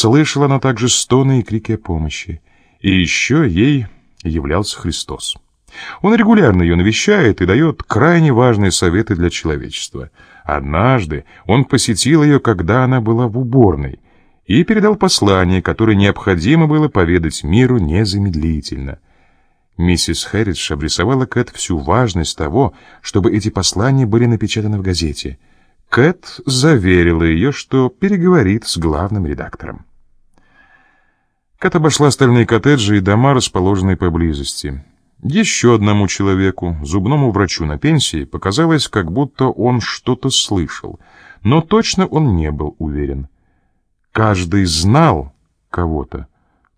Слышала она также стоны и крики о помощи. И еще ей являлся Христос. Он регулярно ее навещает и дает крайне важные советы для человечества. Однажды он посетил ее, когда она была в уборной, и передал послание, которое необходимо было поведать миру незамедлительно. Миссис Хэрридж обрисовала Кэт всю важность того, чтобы эти послания были напечатаны в газете. Кэт заверила ее, что переговорит с главным редактором. Кэт обошла остальные коттеджи и дома, расположенные поблизости. Еще одному человеку, зубному врачу на пенсии, показалось, как будто он что-то слышал, но точно он не был уверен. Каждый знал кого-то,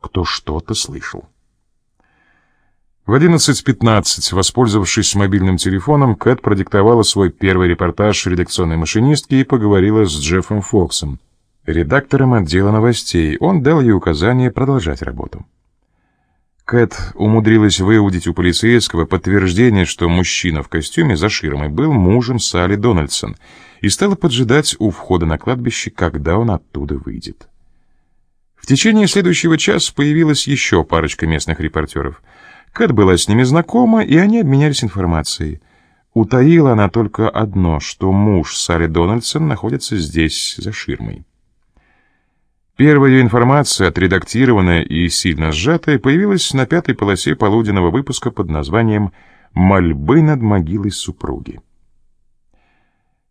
кто что-то слышал. В 11.15, воспользовавшись мобильным телефоном, Кэт продиктовала свой первый репортаж редакционной машинистке и поговорила с Джеффом Фоксом, редактором отдела новостей. Он дал ей указание продолжать работу. Кэт умудрилась выудить у полицейского подтверждение, что мужчина в костюме за ширмой был мужем Салли Дональдсон, и стала поджидать у входа на кладбище, когда он оттуда выйдет. В течение следующего часа появилась еще парочка местных репортеров. Кэт была с ними знакома, и они обменялись информацией. Утаила она только одно, что муж Салли Дональдсон находится здесь, за ширмой. Первая информация, отредактированная и сильно сжатая, появилась на пятой полосе полуденного выпуска под названием «Мольбы над могилой супруги».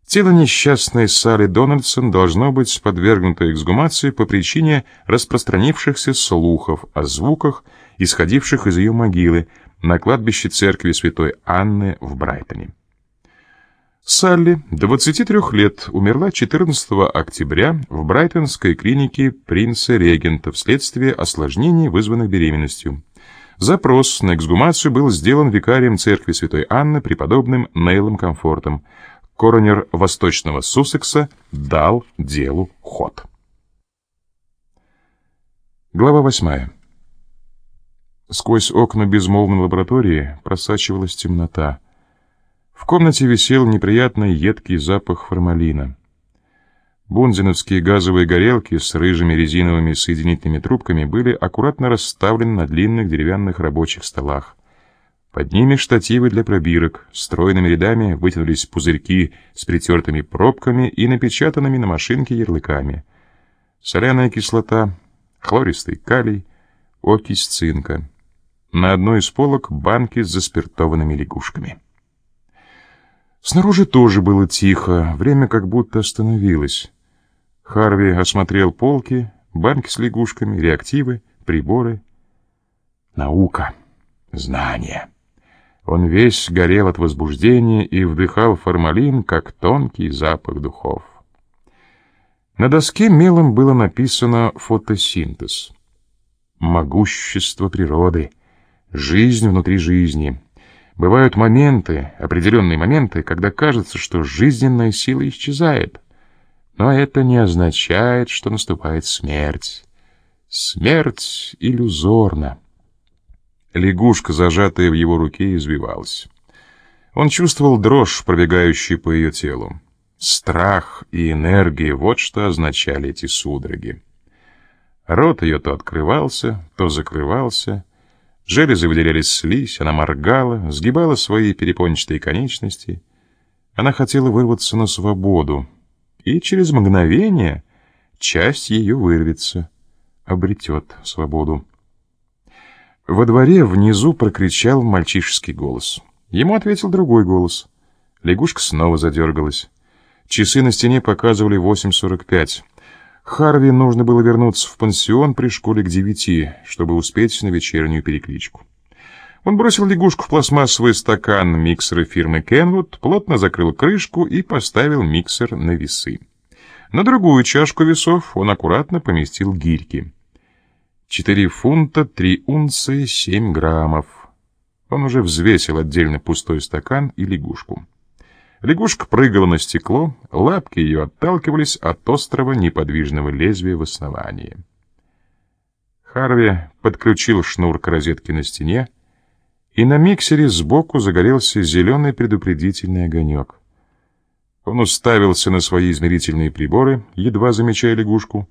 Тело несчастной Салли Дональдсон должно быть подвергнуто эксгумации по причине распространившихся слухов о звуках, исходивших из ее могилы на кладбище церкви Святой Анны в Брайтоне. Салли, 23 лет, умерла 14 октября в брайтонской клинике принца Регента вследствие осложнений, вызванных беременностью. Запрос на эксгумацию был сделан викарием церкви Святой Анны преподобным Нейлом Комфортом. Коронер Восточного Суссекса дал делу ход. Глава восьмая. Сквозь окна безмолвной лаборатории просачивалась темнота. В комнате висел неприятный едкий запах формалина. Бунзиновские газовые горелки с рыжими резиновыми соединительными трубками были аккуратно расставлены на длинных деревянных рабочих столах. Под ними штативы для пробирок, стройными рядами вытянулись пузырьки с притертыми пробками и напечатанными на машинке ярлыками. Соляная кислота, хлористый калий, окись цинка. На одной из полок банки с заспиртованными лягушками. Снаружи тоже было тихо, время как будто остановилось. Харви осмотрел полки, банки с лягушками, реактивы, приборы. Наука, знание. Он весь горел от возбуждения и вдыхал формалин, как тонкий запах духов. На доске мелом было написано «фотосинтез». Могущество природы, жизнь внутри жизни — Бывают моменты, определенные моменты, когда кажется, что жизненная сила исчезает. Но это не означает, что наступает смерть. Смерть иллюзорна. Лягушка, зажатая в его руке, извивалась. Он чувствовал дрожь, пробегающую по ее телу. Страх и энергия — вот что означали эти судороги. Рот ее то открывался, то закрывался — Железы выделялись слизь, она моргала, сгибала свои перепончатые конечности. Она хотела вырваться на свободу, и через мгновение часть ее вырвется, обретет свободу. Во дворе внизу прокричал мальчишеский голос. Ему ответил другой голос. Лягушка снова задергалась. Часы на стене показывали 8.45. Харви нужно было вернуться в пансион при школе к девяти, чтобы успеть на вечернюю перекличку. Он бросил лягушку в пластмассовый стакан миксера фирмы Кенвуд, плотно закрыл крышку и поставил миксер на весы. На другую чашку весов он аккуратно поместил гирьки. Четыре фунта, три унции, семь граммов. Он уже взвесил отдельно пустой стакан и лягушку. Лягушка прыгала на стекло, лапки ее отталкивались от острого неподвижного лезвия в основании. Харви подключил шнур к розетке на стене, и на миксере сбоку загорелся зеленый предупредительный огонек. Он уставился на свои измерительные приборы, едва замечая лягушку,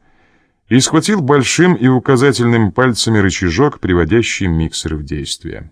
и схватил большим и указательным пальцами рычажок, приводящий миксер в действие.